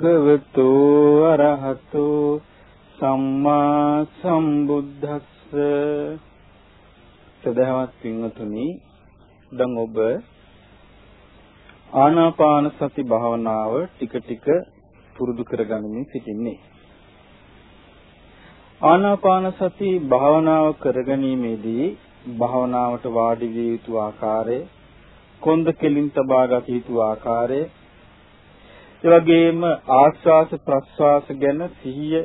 තස්ස භගවතු අරහතෝ සම්මා සම්බුද්දස්ස. සදහවත් පින්වතුනි දැන් ඔබ ආනාපාන සති භාවනාව ටික ටික පුරුදු කරගනිමින් සිටින්නේ. ආනාපාන සති භාවනාව කරගැනීමේදී භාවනාවට වාඩි විය යුතු ආකාරය කොන්ද කෙලින් තබා ගත යුතු ආකාරය ඒ වගේම ආස්වාස ප්‍රස්වාස ගැන සිහිය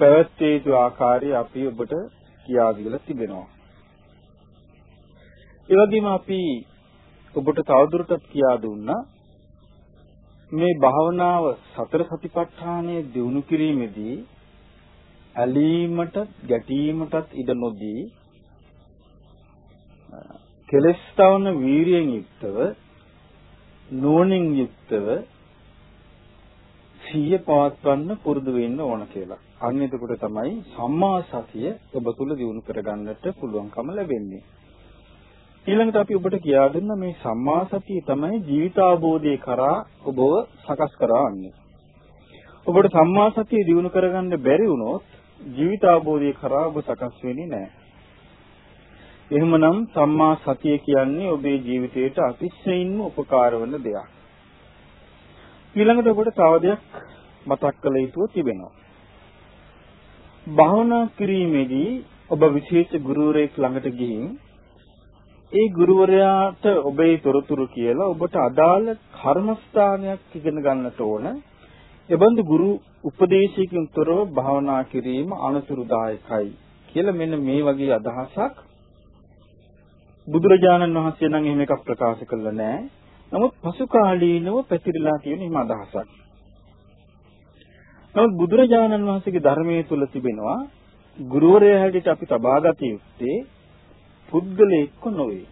පැවැත්විය යුතු ආකාරය අපි ඔබට කියා දීලා තිබෙනවා. ඒ වගේම අපි ඔබට තවදුරටත් කියා දුන්නා මේ භාවනාව සතර සතිපට්ඨානය දිනු කිරීමේදී ඇලීමට ගැටීමටත් ඉඩ නොදී කෙලස් තවන වීරියෙන් යුක්තව නුවණින් යුක්තව සිහිය පවත්වන්න පුරුදු වෙන්න ඕන කියලා. අන්න එතකොට තමයි සම්මා සතිය ඔබ තුල දිනු කරගන්නට පුළුවන්කම ලැබෙන්නේ. ඊළඟට අපි ඔබට කියා දෙන්න මේ සම්මා සතිය තමයි ජීවිතාවබෝධය කරා ඔබව සකස් කරවන්නේ. ඔබට සම්මා සතිය දිනු කරගන්න බැරි වුණොත් ජීවිතාවබෝධය කරා ඔබ සකස් වෙන්නේ නැහැ. එහෙමනම් සම්මා සතිය කියන්නේ ඔබේ ජීවිතයට අතිශයින්ම උපකාර වන දෙයක්. ඊළඟට ඔබට තව දෙයක් මතක් කළ යුතුව තිබෙනවා. භාවනා කිරීමේදී ඔබ විශේෂ ගුරුවරයෙක් ළඟට ගිහින් ඒ ගුරුවරයාට ඔබේ තොරතුරු කියලා ඔබට අදාළ කර්මස්ථානයක් ඉගෙන ගන්නට ඕන. එබඳු ගුරු උපදේශයකින් තොරව භාවනා කිරීම අනතුරුදායකයි කියලා මෙන්න මේ වගේ අදහසක් බුදුරජාණන් වහන්සේ නම් එහෙම එකක් ප්‍රකාශ කළා නෑ. නමුත් පසු කාලීනව පැතිරලා තියෙන හිම අදහසක්. නමුත් බුදුරජාණන් වහන්සේගේ ධර්මයේ තුල තිබෙනවා ගුරුවරයා හැටියට අපි තබාගත යුත්තේ පුද්ගලයෙක්ව නොවේ.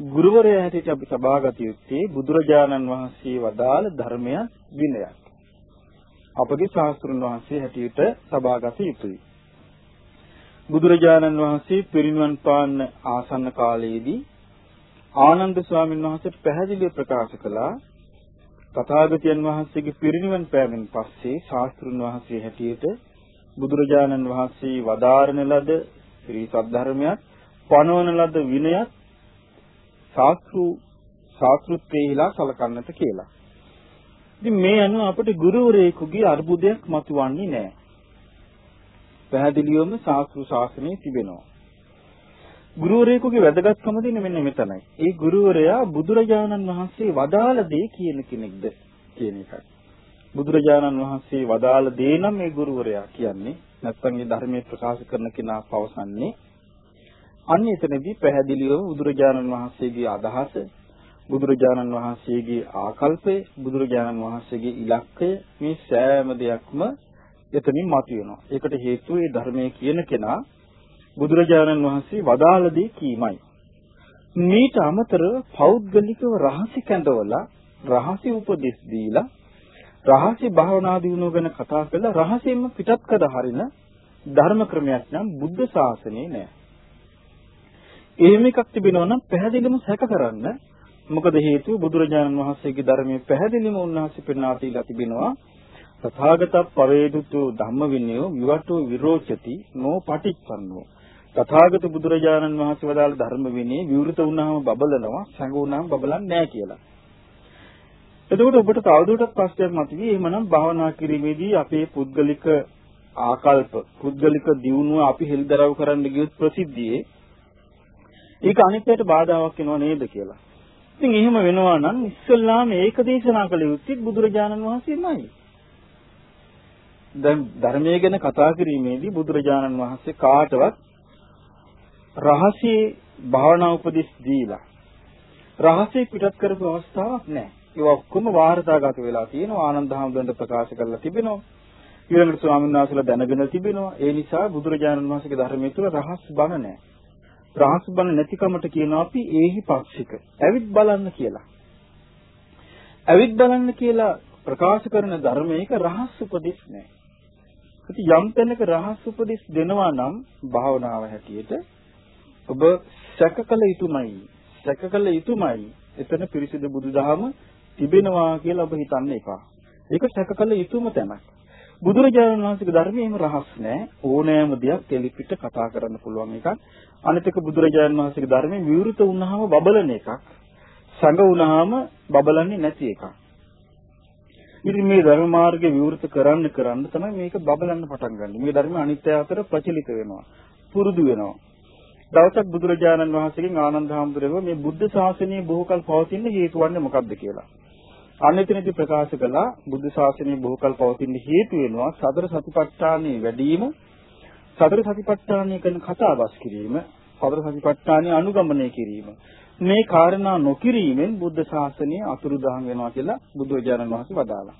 ගුරුවරයා හැටියට අපි තබාගත යුත්තේ බුදුරජාණන් වහන්සේ වදාළ ධර්මයක් විනයක්. අපගේ ශාස්ත්‍රුන් වහන්සේ හැටියට තබාගත යුතුයි. බුදුරජාණන් වහන්සේ පිරිනිවන් පාන්න ආසන්න කාලයේදී ආනන්ද ස්වාමීන් වහන්සේට පැහැදිලිව ප්‍රකාශ කළා තථාගතයන් වහන්සේගේ පිරිනිවන් පෑමෙන් පස්සේ ශාස්ත්‍රුන් වහන්සේ හැටියට බුදුරජාණන් වහන්සේ වදාරන ලද ශ්‍රී සද්ධර්මයක් පනවන ලද විනයක් ශාස්ත්‍රු ශාස්ත්‍රුත්වේහිලා සලකන්නට කියලා. ඉතින් මේ අනුව අපිට ගුරුවරයෙකුගේ අර්බුදයක් මතුවන්නේ නැහැ. පැහැදිලිවම ශාස්ත්‍රු ශාසනයේ තිබෙනවා. ගුරුවරයෙකුගේ වැදගත්කම දෙන්නේ මෙන්න මෙතනයි. ඒ ගුරුවරයා බුදුරජාණන් වහන්සේ වදාළ දේ කියන කෙනෙක්ද කියන එකයි. බුදුරජාණන් වහන්සේ වදාළ දේ නම් මේ ගුරුවරයා කියන්නේ නැත්නම් මේ ධර්මයේ ප්‍රකාශ කරන කෙනා පවසන්නේ අන්න එතනදී පැහැදිලිවම බුදුරජාණන් වහන්සේගේ අදහස බුදුරජාණන් වහන්සේගේ ආකල්පය බුදුරජාණන් වහන්සේගේ ඉලක්කය මේ සෑම දෙයක්ම එතනින් මතුවෙනවා. ඒකට හේතුව ඒ ධර්මයේ කියන කෙනා බුදුරජාණන් වහන්සේ වදාළ දේ කීමයි. මේට අමතරව පෞද්ගලිකව රහසි කැඳවලා රහසි උපදෙස් දීලා රහසි භාවනා දිනුව ගැන කතා කරලා රහසෙන්ම පිටත් කර හරින ධර්ම ක්‍රමයක් නම් බුද්ධ ශාසනයේ නෑ. එහෙම එකක් තිබෙනවා නම් පැහැදිලිවම සැක කරන්න. මොකද හේතුව බුදුරජාණන් වහන්සේගේ ධර්මයේ පැහැදිලිවම උන්වහන්සේ පෙන්වා දීලා තිබෙනවා. තථාගත පවේදුතු ධම්ම විනයෝ විවටෝ විරෝචති නෝ පටිච්චන්නෝ තථාගත බුදුරජාණන් වහන්සේ වදාළ ධර්ම විනය විවෘත වුණාම බබලනවා සංගුණාම බබලන්නේ නැහැ කියලා. එතකොට ඔබට තවදුරටත් ප්‍රශ්නයක් මතුවේ එහෙමනම් භාවනා කිරීමේදී අපේ පුද්ගලික ආකල්ප පුද්ගලික දියුණුව අපි හෙළිදරව් කරන්න ගියොත් ප්‍රසිද්ධියේ ඒක අනිත්‍යයට බාධාවක් වෙනව නේද කියලා. ඉතින් එහෙම වෙනවා නම් ඉස්සල්ලාම ඒක දේශනා කළ යුත්තේ බුදුරජාණන් වහන්සේමයි. දැන් ධර්මයේ ගැන කතා කිරීමේදී බුදුරජාණන් වහන්සේ කාටවත් රහසේ භාවනා උපදෙස් දීලා රහසේ පිටත් කරපු අවස්ථාවක් නැහැ. ඒක ඔක්කොම වාර්තාගත වෙලා තියෙනවා ආනන්ද හැමදෙන්ට ප්‍රකාශ කරලා තිබෙනවා. ඊළඟට ස්වාමීන් වහන්සේලා දැනගෙන තිබෙනවා. ඒ නිසා බුදුරජාණන් වහන්සේගේ ධර්මයේ තුල රහස් බණ නැහැ. රහස් බණ නැතිකමට කියනවා අපි ඒහි පාක්ෂික. ඇවිත් බලන්න කියලා. ඇවිත් බලන්න කියලා ප්‍රකාශ කරන ධර්මයක රහස් උපදෙස් නැහැ. ඉතින් යම් තැනක රහස් උපදෙස් දෙනවා නම් භාවනාව හැටියට ඔබ සැකකල යුතුමයි. සැකකල යුතුමයි. එතන පිරිසිදු බුදුදහම තිබෙනවා කියලා ඔබ හිතන්න එපා. ඒක සැකකල යුතුම තැනක්. බුදුරජාණන් වහන්සේගේ ධර්මයේ එහෙම රහස් නැහැ. ඕනෑම දෙයක් එලිපිට කතා කරන්න පුළුවන් එකක්. අනිත් එක බුදුරජාණන් වහන්සේගේ ධර්මයේ විවෘත වුණාම බබලන එකක්. සංග වුණාම බබලන්නේ නැති එකක්. ඉතින් මේ ධර්ම මාර්ගය විවෘත කරන්න කරන්න තමයි මේක බබලන්න පටන් ගන්න. මේ ධර්ම අනිත්‍ය අතර ප්‍රචලිත වෙනවා. පුරුදු වෙනවා. දවසක් බුදුරජාණන් වහන්සේගෙන් ආනන්ද හාමුදුරුවෝ මේ බුද්ධ ශාසනය බොහෝ කල පවතින හේතු වන්නේ මොකක්ද කියලා. අනෙතනදී ප්‍රකාශ කළා බුද්ධ ශාසනය බොහෝ කල පවතින හේතු වෙනවා සතර සතිපට්ඨානෙ වැඩිම සතර සතිපට්ඨානය කරන කතාබස් කිරීම සතර සතිපට්ඨානය අනුගමනය කිරීම මේ කාරණා නොකිරීමෙන් බුද්ධ ශාසනය අතුරුදහන් වෙනවා කියලා බුදුරජාණන් වහන්සේ වදාළා.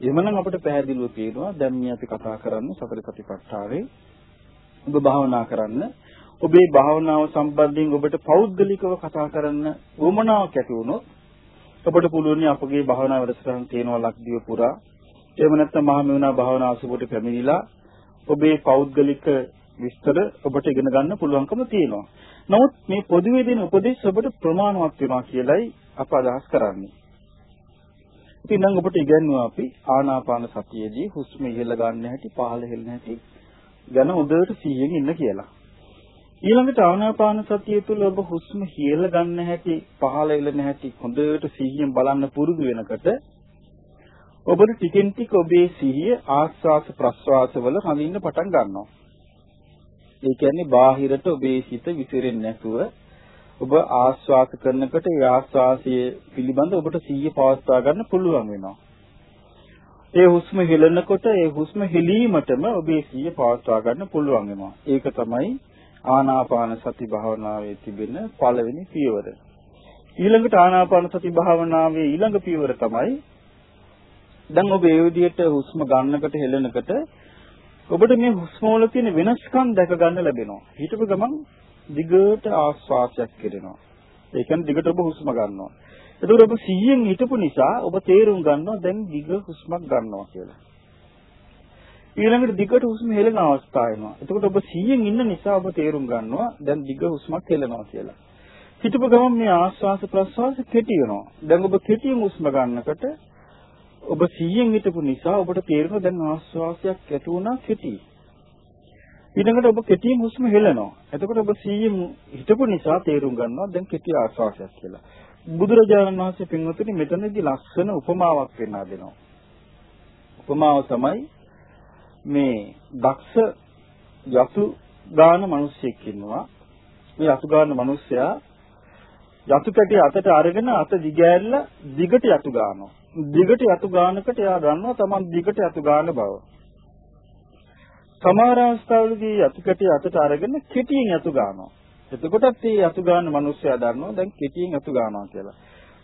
එහෙමනම් අපිට පැහැදිලිව පේනවා දැන් මේ අපි කතා කරන්නේ සතර සතිපට්ඨානේ ඔබ භාවනා කරන්න ඔබේ භාවනාව සම්බන්ධයෙන් ඔබට පෞද්ගලිකව කතා කරන්න උවමනාවක් ඇති වුණොත් ඔබට පුළුවන් අපගේ භාවනා වැඩසටහන් තියෙනවා ලක්දිව පුරා එහෙම නැත්නම් මහා මෙවුනා භාවනා අසුබට පැමිණිලා ඔබේ පෞද්ගලික විස්තර ඔබට ඉගෙන ගන්න පුළුවන්කම තියෙනවා. නමුත් මේ පොදුවේ දෙන උපදේශ ඔබට ප්‍රමාණවත් වෙනවා කියලයි අප අදහස් කරන්නේ. ඉතින් නම් ඔබට ඉගන්වුවා අපි ආනාපාන සතියේදී හුස්ම ඉහළ ගන්න හැටි පහළ හෙළන හැටි ගැන හොඳට සිහියෙන් ඉන්න කියලා. ඊළඟට ආනාපාන සතිය තුළ ඔබ හුස්ම හිල ගන්න හැටි පහළ එළන හැටි හොඳට සිහියෙන් බලන්න පුරුදු වෙනකොට ඔබට ටිකෙන් ටික ඔබේ සිහිය ආස්වාස ප්‍රස්වාස වල හඳින්න පටන් ගන්නවා. ඒ කියන්නේ බාහිරට ඔබේ සිත විසිරෙන්නේ නැතුව ඔබ ආස්වාස කරනකොට ඒ ආස්වාසයේ පිළිබඳ ඔබට සිහිය පවත්වා ගන්න පුළුවන් වෙනවා. ඒ හුස්ම හෙලනකොට ඒ හුස්ම හෙලීමටම ඔබේ සිහිය පවත්වා ගන්න පුළුවන් වෙනවා. ඒක තමයි ආනාපාන සති භාවනාවේ තිබෙන පළවෙනි පියවර. ඊළඟට ආනාපාන සති භාවනාවේ ඊළඟ පියවර තමයි දැන් ඔබ ඒ විදිහට හුස්ම ගන්නකොට හෙලනකොට ඔබට මේ හුස්ම වල තියෙන වෙනස්කම් දැක ගන්න ලැබෙනවා. හිතපු ගමන් දිගට ආශ්වාසයක් කෙරෙනවා. ඒ කියන්නේ දිගට ඔබ හුස්ම ගන්නවා. එතකොට ඔබ 100න් හිටපු නිසා ඔබ තේරුම් ගන්නවා දැන් දිග හුස්මක් ගන්නවා කියලා. ඊළඟට දිගට හුස්ම හෙලන අවස්ථාව එනවා. එතකොට ඔබ 100න් ඉන්න නිසා ඔබ තේරුම් ගන්නවා දැන් දිග හුස්මක් හෙලනවා කියලා. හිතපු ගමන් මේ ආශ්වාස ප්‍රශ්වාස කෙටි වෙනවා. දැන් ඔබ කෙටියෙන් හුස්ම ගන්නකොට ඔබ 100න් හිටපු නිසා ඔබට තේරෙනවා දැන් ආශ්වාසයක් ඇති වුණා කෙටි. ඊළඟට ඔබ කෙටියෙන් හුස්ම හෙලනවා. එතකොට ඔබ 100න් හිටපු නිසා තේරුම් ගන්නවා දැන් කෙටි ආශ්වාසයක් කියලා. බුදුරජාණන් වහන්සේ පින්වතුනි මෙතනදී ලස්සන උපමාවක් පෙන්වා දෙනවා. උපමාව තමයි මේ දක්ෂ යතු ගාන මිනිස්සෙක් ඉන්නවා. මේ යතු ගාන මිනිස්සයා යතු කැටි අතට අරගෙන අත දිගෑරලා දිගට යතු ගන්නවා. දිගට යතු ගන්නකට එයා දන්නවා Taman දිගට යතු ගන්න බව. සමහර අවස්ථාවලදී යතු කැටි අතට අරගෙන කෙටියෙන් යතු ගන්නවා. එතකොටත් මේ යතු ගන්න මිනිස්සයා දන්නවා දැන් කෙටියෙන් යතු ගන්නවා කියලා.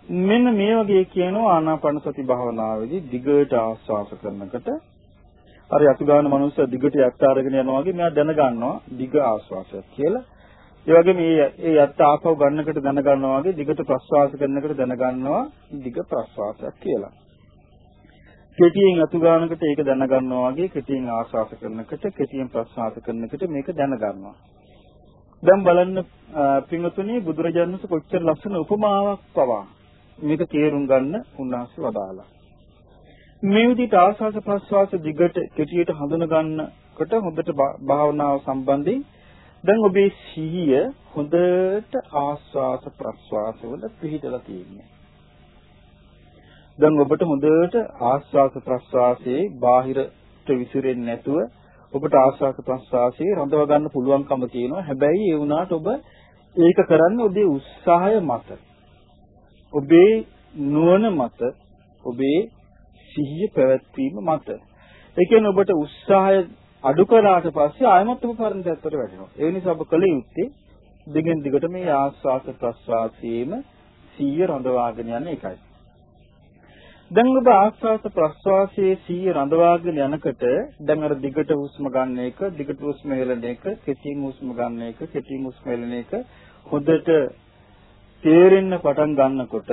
මෙන්න මේ වගේ කියනවා ආනාපාන සති භාවනාවේදී දිගට ආස්වාස කරනකොට අර යතු ගන්න මනුස්සය දිගට යත් අරගෙන යනවා වගේ මෙයා දැනගන්නවා දිග ආශ්වාසයක් කියලා. ඒ වගේ මේ ඒ යත් ආපහු ගන්නකට දැනගන්නවා වගේ දිගට ප්‍රශ්වාස කරනකොට දැනගන්නවා දිග ප්‍රශ්වාසයක් කියලා. කෙටියෙන් යතු ගන්නකට ඒක දැනගන්නවා වගේ කෙටියෙන් ආශ්වාස කරනකොට කෙටියෙන් ප්‍රශ්වාස කරනකොට මේක දැනගන්නවා. දැන් බලන්න පින්වතුනි බුදුරජාණන් වහන්සේ කොච්චර ලස්සන උපමාවක් පවා මේක තේරුම් ගන්න උන්වහන්සේ වදාලා. මේ විදිහට ආස්වාස ප්‍රස්වාස දිගට කෙටියට හඳුන ගන්නකොට හොඳට භාවනාව සම්බන්ධයෙන් දැන් ඔබේ සිහිය හොඳට ආස්වාස ප්‍රස්වාස වල පිහිටලා තියෙනවා. දැන් ඔබට හොඳට ආස්වාස ප්‍රස්වාසයේ බාහිරට විසිරෙන්නේ නැතුව ඔබට ආස්වාස ප්‍රස්වාසයේ රඳව ගන්න පුළුවන්කම තියෙනවා. හැබැයි ඒ වුණාට ඔබ ඒක කරන්නේ ඔබේ උත්සාහය මත. ඔබේ නුවණ මත ඔබේ සිහිය පැවැත්වීම මත. ඒ කියන්නේ ඔබට උත්සාහය අඩු කරාට පස්සේ ආයමත් ඔබ පරණ පැත්තට වැටෙනවා. ඒ නිසා ඔබ කල යුත්තේ දිගින් දිගට මේ ආස්වාස ප්‍රස්වාසයේම සිහිය රඳවාගෙන යන එකයි. දැන් ඔබ ආස්වාස ප්‍රස්වාසයේ සිහිය රඳවාගෙන යනකොට දැන් අර දිගට හුස්ම ගන්න එක, දිගට හුස්ම හෙළන එක, කෙටියෙන් හුස්ම ගන්න එක, කෙටියෙන් හුස්ම හෙළන එක හොඳට තේරෙන්න පටන් ගන්නකොට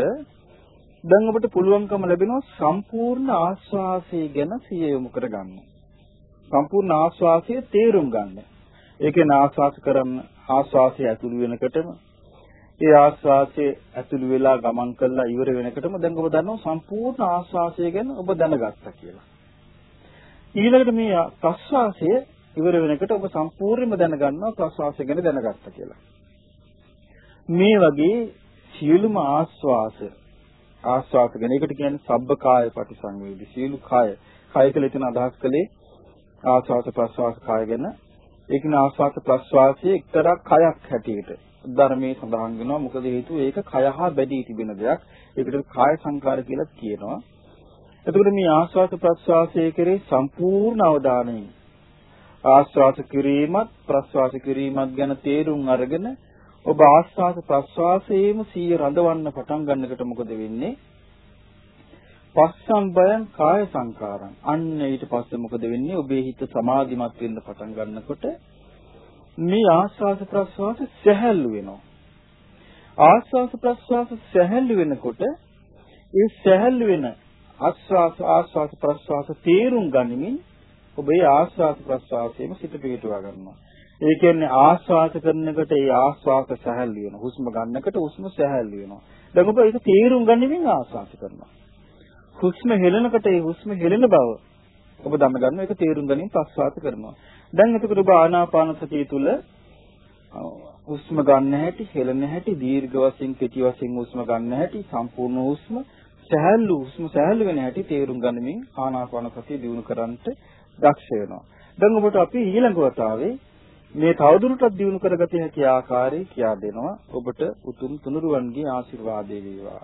දැන් ඔබට පුළුවන්කම ලැබෙනවා සම්පූර්ණ ආස්වාසය ගැන සිය යොමු කරගන්න. සම්පූර්ණ ආස්වාසය තේරුම් ගන්න. ඒකේ ආස්වාස කරන ආස්වාසය ඇතුළු වෙනකොටම ඒ ආස්වාසයේ ඇතුළු වෙලා ගමන් කළා ඉවර වෙනකොටම දැන් ඔබ දන්නවා සම්පූර්ණ ආස්වාසය ගැන ඔබ දැනගත්තා කියලා. ඊළඟට මේ ප්‍රස්වාසය ඉවර වෙනකොට ඔබ සම්පූර්ණයෙන්ම දැනගන්නවා ප්‍රස්වාසය ගැන දැනගත්තා කියලා. මේ වගේ සියලුම ආස්වාස ආස්වාස ගැන ඒකට කියන්නේ සබ්බකාය පටිසංවේදී සියලු කාය. කාය කියලා එතන අදහස් කළේ ආස්වාස ප්‍රස්වාස කාය ගැන. ඒකින ආස්වාස ප්‍රස්වාසයේ එක්තරා කයක් හැටියට ධර්මයේ සඳහන් වෙනවා මොකද හේතුව ඒක කය හා බැඳී තිබෙන දෙයක්. ඒකට කාය සංකාර කියලා කියනවා. එතකොට මේ ආස්වාස ප්‍රස්වාසයේ කෙරේ සම්පූර්ණ අවධානයෙන් ආස්වාස කිරීමත් ප්‍රස්වාස කිරීමත් ගැන තේරුම් අරගෙන ඔබ ආස්වාස ප්‍රස්වාසයේම සිය රඳවන්න පටන් ගන්නකොට මොකද වෙන්නේ? පස්සම්බයං කාය සංකාරං. අන්න ඊට පස්සේ මොකද වෙන්නේ? ඔබේ හිත සමාධිමත් වෙන්න පටන් ගන්නකොට මේ ආස්වාස ප්‍රස්වාස සැහැල්ලු වෙනවා. ආස්වාස ප්‍රස්වාස සැහැල්ලු වෙනකොට ඒ සැහැල්ලු වෙන ආස්වාස ආස්වාස ප්‍රස්වාස තේරුම් ගනිමින් ඔබේ ආස්වාස ප්‍රස්වාසයේම සිත පිටුවා ගන්නවා. ඒ කියන්නේ ආස්වාස කරනකොට ඒ ආස්වාස සැහැල්ලු වෙනවා. හුස්ම ගන්නකොට හුස්ම සැහැල්ලු වෙනවා. දැන් ඔබ ඒක තේරුම් ගනිමින් ආස්වාස කරනවා. හුස්ම හෙලනකොට ඒ හුස්ම හෙලන බව ඔබ දැනගන්න ඒක තේරුම් ගැනීම ප්‍රස්වාස කරනවා. දැන් එතකොට ඔබ ආනාපාන සතිය තුල හුස්ම ගන්න හැටි, හෙලන හැටි, දීර්ඝ වශයෙන්, කෙටි වශයෙන් හුස්ම ගන්න හැටි, සම්පූර්ණ හුස්ම සැහැල්ලු හුස්ම සැහැල්ලු වෙන හැටි තේරුම් ගනිමින් ආනාපාන සතිය දිනු කරන්නට දක්ෂ වෙනවා. දැන් ඔබට අපි ඊළඟ වතාවේ මේ තවදුරටත් දියුණු කරගත හැකි ආකාරය කියා දෙනවා. ඔබට උතුම් තුනුරුවන්ගේ ආශිර්වාදය වේවා.